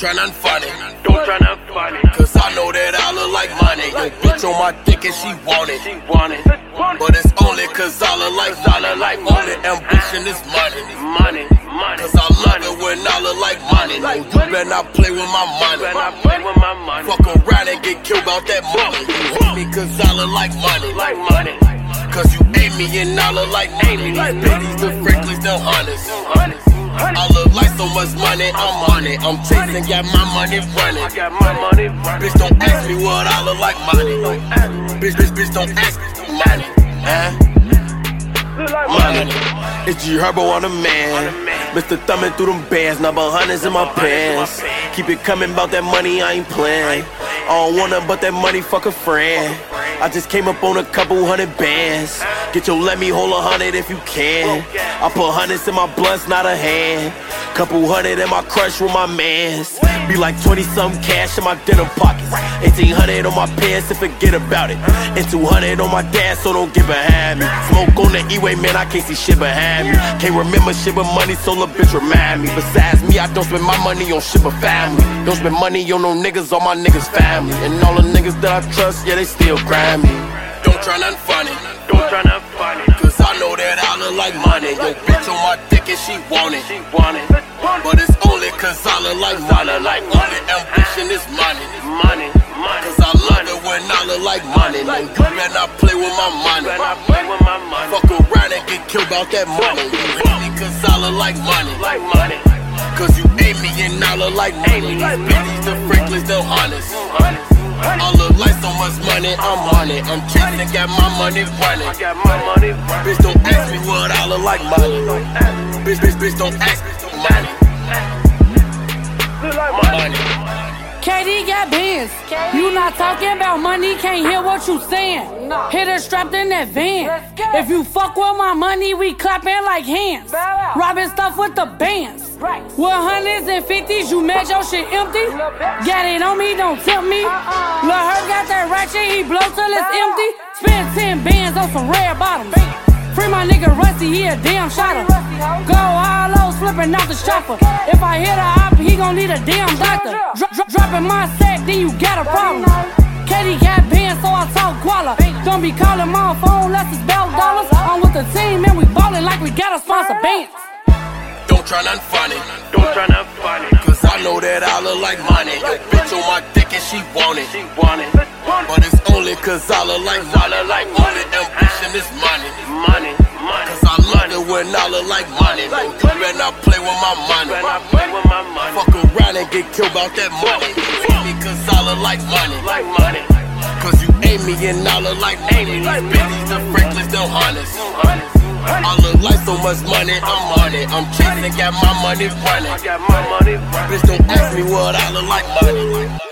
try nothing funny. Don't try nothing funny. Cause I know that I look like money. Yo, bitch on my dick and she want it. She want it. But it's only cause I look like money. Like only ambition is money. Money, money. Cause I love it when I look like money. No, you better not play with my money. When I play with my money. Fuck around and get killed about that money. You hate me cause I look like money. Like money. Cause you hate me and I look like money. These bitches, the Franklin's, the honest. I look like so much money, I'm on it. I'm chasing, got my money running. I got my money running. Bitch, don't ask me what I look like money. Bitch, bitch, bitch, don't ask me money. Huh? Money. money. It's G Herbo on the man. Mr. Thumbing through them bands, number hundreds in my pants. Keep it coming about that money, I ain't playing. I don't want nothing but that money, fuck a friend. I just came up on a couple hundred bands. Get your let me hold a hundred if you can. I put hundreds in my blunts, not a hand. Couple hundred in my crush with my mans. Be like 20 something cash in my denim pockets. 1800 on my pants and forget about it. And 200 on my dad, so don't get behind me. Smoke on the E-way, man, I can't see shit behind me. Can't remember shit but money, so a bitch remind me. Besides me, I don't spend my money on shit but family. Don't spend money on no niggas, all my niggas family. And all the niggas that I trust, yeah, they still grind me. Don't try nothing funny. Don't try nothing funny. Cause I know that I look like money. Yo, dick and she want it. She want it. But it's only cause I look like money. Like only ambition is money. Money, money. Cause I love it when I look like money. No, you better not play with my money. I play with my money. Fuck around and get killed about that money. Hate cause I look like money. Like money. Cause you hate me and I look like money. These bitches, the Franklin's, the honest. Honest. I look like so much money, I'm on it. I'm chasing, got my money running. Bitch, don't ask me what I look like money. Bitch, bitch, bitch, don't ask me. Money. Money. KD got bands. You not talking about money, can't hear what you saying. Hit her strapped in that van. If you fuck with my money, we clapping like hands. Robbing stuff with the bands. With hundreds and fifties, you made your shit empty. Got it on me, don't tempt me. Lil' her got that ratchet, he blow till it's empty. Spend 10 bands on some red bottoms. Free my nigga Rusty, he a damn shotter. Go all low, flipping out the chopper. If I hit op, he gon' need a damn doctor. Dro- dro- dropping my sack, then you got a problem. KD got bands, so I talk guala. Don't be calling my phone unless it's bell dollars. I'm with the team and we ballin' like we got a sponsor bands. Don't try nothing funny. Don't try nothing funny. Cause I know that I look like money. Yo, bitch on my dick and she want it. She want it. But it's only cause I look like money. Like only ambition is money. Money, money. Cause I love it when I look like money. Better not play with my money. I play with my money. Fuck around and get killed about that money. You hate me cause I look like money. Like money. Cause you hate me and I look like money. These bitches, the Franklin's, the honest. Honest. I look like so much money, I'm on it. I'm chasing, got my money running. I got my money running. Bitch, don't ask me what I look like money.